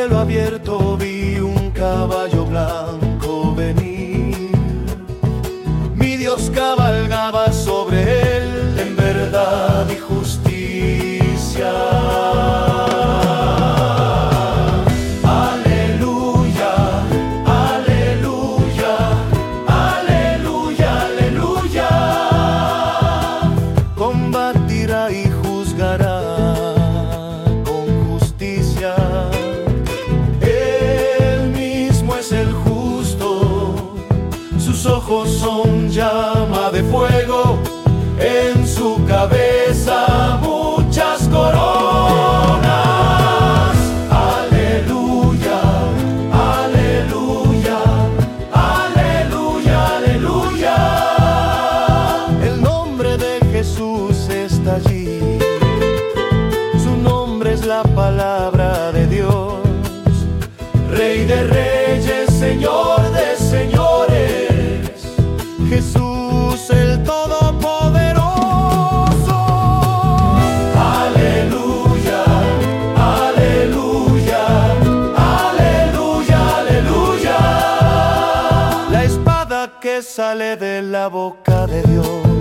abierto vi un caballo blanco venir. Mi Dios cabalgaba sobre son llama de fuego, en su cabeza muchas coronas. Aleluya, aleluya, aleluya, aleluya. El nombre de Jesús está allí. Su nombre es la palabra de Dios. Rey de reyes, Señor Jesús el Todopoderoso. Aleluya, aleluya, aleluya, aleluya. La espada que sale de la boca de Dios